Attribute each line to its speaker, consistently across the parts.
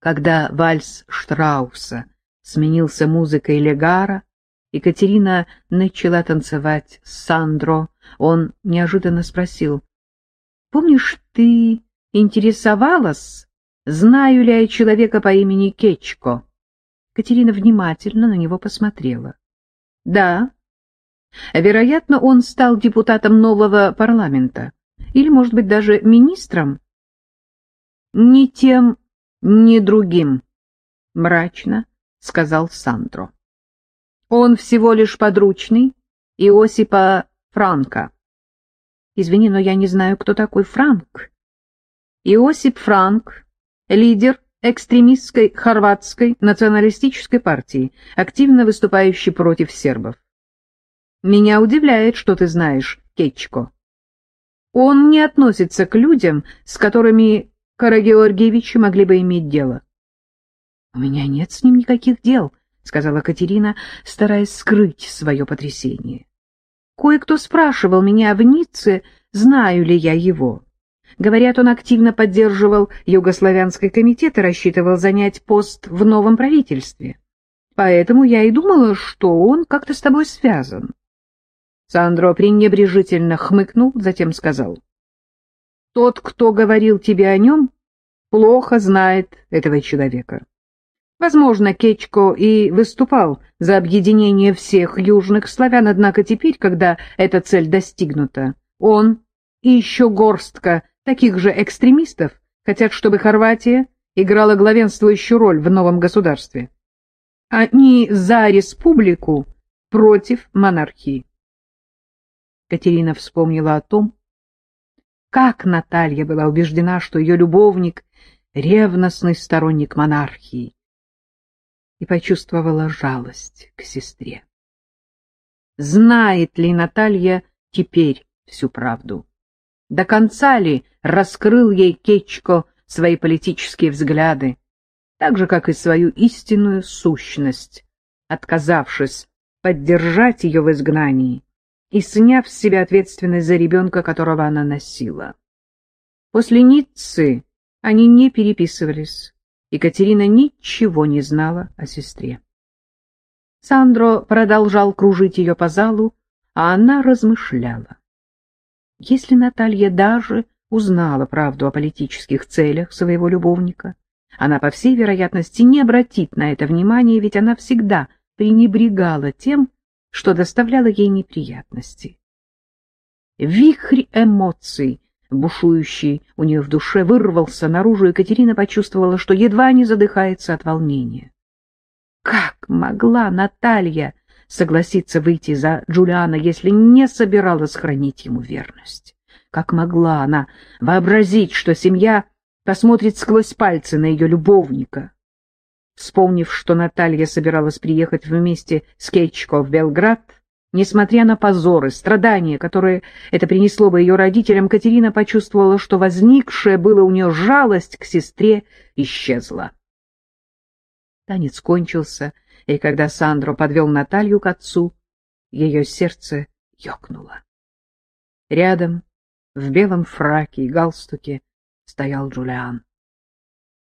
Speaker 1: Когда вальс Штрауса сменился музыкой Легара, Екатерина начала танцевать с Сандро. Он неожиданно спросил, «Помнишь, ты интересовалась, знаю ли я человека по имени Кечко?» Катерина внимательно на него посмотрела. «Да. Вероятно, он стал депутатом нового парламента. Или, может быть, даже министром?» «Ни тем, ни другим», — мрачно сказал Сандро. Он всего лишь подручный Иосипа Франка. Извини, но я не знаю, кто такой Франк. Иосип Франк, лидер экстремистской хорватской националистической партии, активно выступающий против сербов. Меня удивляет, что ты знаешь Кетчко. Он не относится к людям, с которыми Карагеоргиевичи могли бы иметь дело. У меня нет с ним никаких дел, сказала Катерина, стараясь скрыть свое потрясение. Кое-кто спрашивал меня в Ницце, знаю ли я его. Говорят, он активно поддерживал Югославянский комитет и рассчитывал занять пост в новом правительстве. Поэтому я и думала, что он как-то с тобой связан. Сандро пренебрежительно хмыкнул, затем сказал. Тот, кто говорил тебе о нем, плохо знает этого человека. Возможно, Кечко и выступал за объединение всех южных славян, однако теперь, когда эта цель достигнута, он и еще горстка таких же экстремистов хотят, чтобы Хорватия играла главенствующую роль в новом государстве. Они за республику против монархии. Катерина вспомнила о том, как Наталья была убеждена, что ее любовник — ревностный сторонник монархии и почувствовала жалость к сестре. Знает ли Наталья теперь всю правду? До конца ли раскрыл ей Кечко свои политические взгляды, так же, как и свою истинную сущность, отказавшись поддержать ее в изгнании и сняв с себя ответственность за ребенка, которого она носила? После Ниццы они не переписывались. Екатерина ничего не знала о сестре. Сандро продолжал кружить ее по залу, а она размышляла. Если Наталья даже узнала правду о политических целях своего любовника, она, по всей вероятности, не обратит на это внимания, ведь она всегда пренебрегала тем, что доставляло ей неприятности. Вихрь эмоций бушующий у нее в душе, вырвался наружу, и Катерина почувствовала, что едва не задыхается от волнения. Как могла Наталья согласиться выйти за Джулиана, если не собиралась хранить ему верность? Как могла она вообразить, что семья посмотрит сквозь пальцы на ее любовника? Вспомнив, что Наталья собиралась приехать вместе с Кетчко в Белград, Несмотря на позоры, страдания, которые это принесло бы ее родителям, Катерина почувствовала, что возникшая было у нее жалость к сестре исчезла. Танец кончился, и когда Сандро подвел Наталью к отцу, ее сердце ёкнуло. Рядом, в белом фраке и галстуке, стоял Джулиан.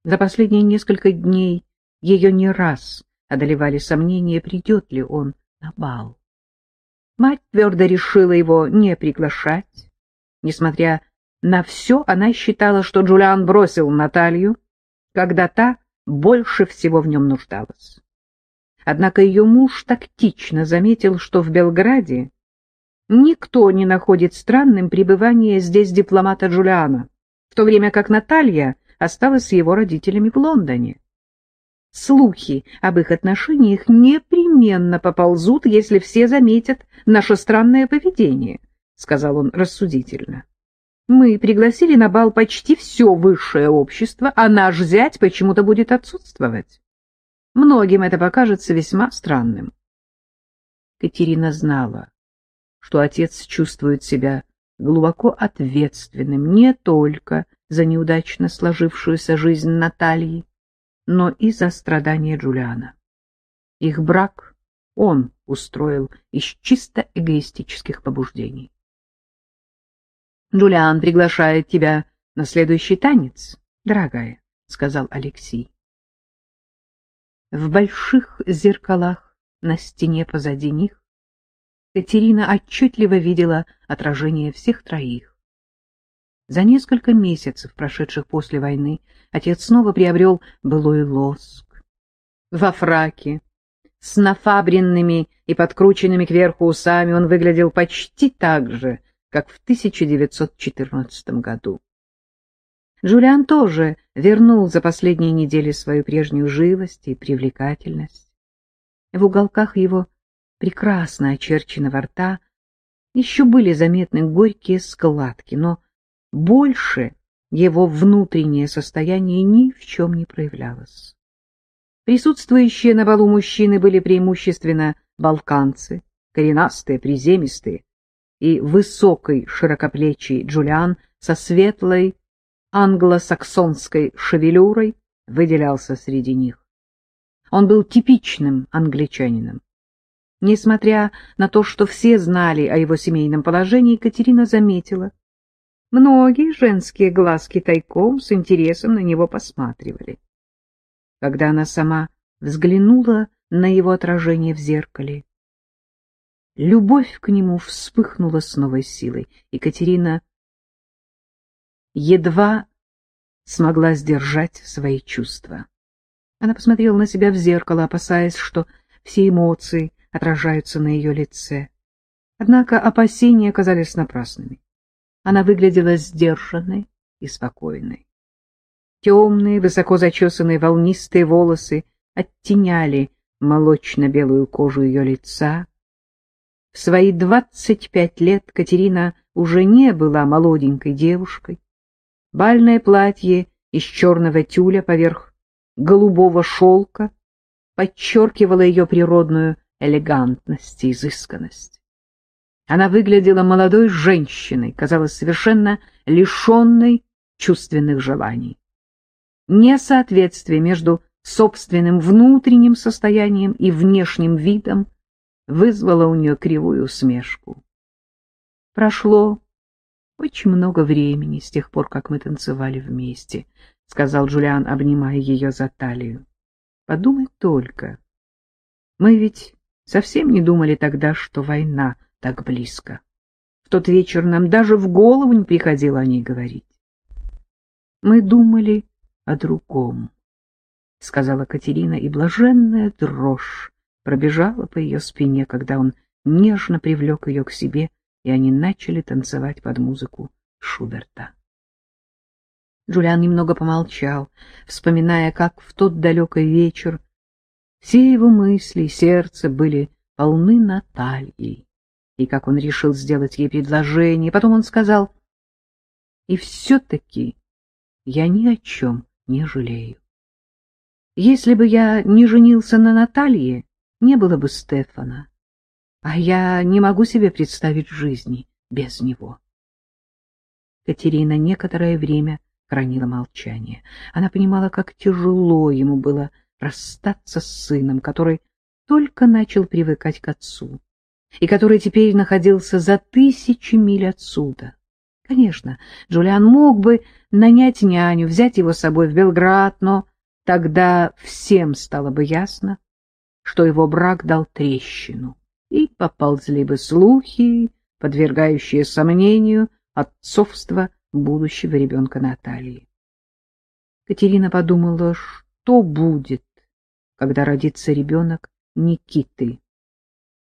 Speaker 1: За последние несколько дней ее не раз одолевали сомнения, придет ли он на бал. Мать твердо решила его не приглашать. Несмотря на все, она считала, что Джулиан бросил Наталью, когда та больше всего в нем нуждалась. Однако ее муж тактично заметил, что в Белграде никто не находит странным пребывание здесь дипломата Джулиана, в то время как Наталья осталась с его родителями в Лондоне слухи об их отношениях непременно поползут, если все заметят наше странное поведение, — сказал он рассудительно. Мы пригласили на бал почти все высшее общество, а наш зять почему-то будет отсутствовать. Многим это покажется весьма странным. Катерина знала, что отец чувствует себя глубоко ответственным не только за неудачно сложившуюся жизнь Натальи, но и за страдания Джулиана. Их брак он устроил из чисто эгоистических побуждений. «Джулиан приглашает тебя на следующий танец, дорогая», — сказал Алексей. В больших зеркалах на стене позади них Катерина отчетливо видела отражение всех троих. За несколько месяцев, прошедших после войны, отец снова приобрел былой лоск. Во фраке, с нафабренными и подкрученными кверху усами он выглядел почти так же, как в 1914 году. Джулиан тоже вернул за последние недели свою прежнюю живость и привлекательность. В уголках его прекрасно очерченного рта еще были заметны горькие складки, но больше его внутреннее состояние ни в чем не проявлялось. Присутствующие на балу мужчины были преимущественно балканцы, коренастые, приземистые, и высокий широкоплечий Джулиан со светлой англосаксонской шевелюрой выделялся среди них. Он был типичным англичанином. Несмотря на то, что все знали о его семейном положении, Екатерина заметила. Многие женские глазки тайком с интересом на него посматривали. Когда она сама взглянула на его отражение в зеркале, любовь к нему вспыхнула с новой силой. Екатерина едва смогла сдержать свои чувства. Она посмотрела на себя в зеркало, опасаясь, что все эмоции отражаются на ее лице. Однако опасения оказались напрасными. Она выглядела сдержанной и спокойной. Темные, высоко зачесанные волнистые волосы оттеняли молочно-белую кожу ее лица. В свои двадцать пять лет Катерина уже не была молоденькой девушкой. Бальное платье из черного тюля поверх голубого шелка подчеркивало ее природную элегантность и изысканность. Она выглядела молодой женщиной, казалось совершенно лишенной чувственных желаний. Несоответствие между собственным внутренним состоянием и внешним видом вызвало у нее кривую усмешку. Прошло очень много времени с тех пор, как мы танцевали вместе, — сказал Джулиан, обнимая ее за талию. — Подумай только. Мы ведь совсем не думали тогда, что война так близко. В тот вечер нам даже в голову не приходило о ней говорить. Мы думали о другом, — сказала Катерина, и блаженная дрожь пробежала по ее спине, когда он нежно привлек ее к себе и они начали танцевать под музыку Шуберта. Джулиан немного помолчал, вспоминая, как в тот далекий вечер все его мысли и сердце были полны Натальей, и как он решил сделать ей предложение. Потом он сказал, «И все-таки я ни о чем не жалею. Если бы я не женился на Наталье, не было бы Стефана а я не могу себе представить жизни без него. Катерина некоторое время хранила молчание. Она понимала, как тяжело ему было расстаться с сыном, который только начал привыкать к отцу, и который теперь находился за тысячи миль отсюда. Конечно, Джулиан мог бы нанять няню, взять его с собой в Белград, но тогда всем стало бы ясно, что его брак дал трещину и поползли бы слухи, подвергающие сомнению отцовство будущего ребенка Натальи. Катерина подумала, что будет, когда родится ребенок Никиты.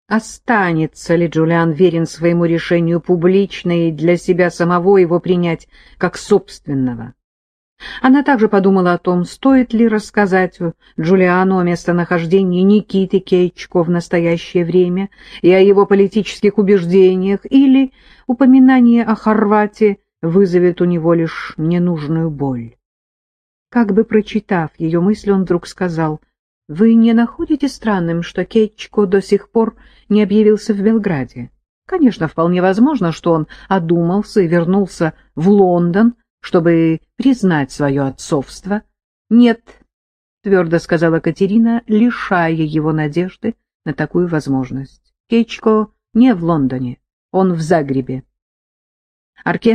Speaker 1: Останется ли Джулиан верен своему решению публично и для себя самого его принять как собственного? Она также подумала о том, стоит ли рассказать Джулиану о местонахождении Никиты Кейчко в настоящее время и о его политических убеждениях, или упоминание о Хорватии вызовет у него лишь ненужную боль. Как бы прочитав ее мысли, он вдруг сказал, «Вы не находите странным, что Кейчко до сих пор не объявился в Белграде? Конечно, вполне возможно, что он одумался и вернулся в Лондон, чтобы признать свое отцовство. — Нет, — твердо сказала Катерина, лишая его надежды на такую возможность. Кечко не в Лондоне, он в Загребе. Оркестр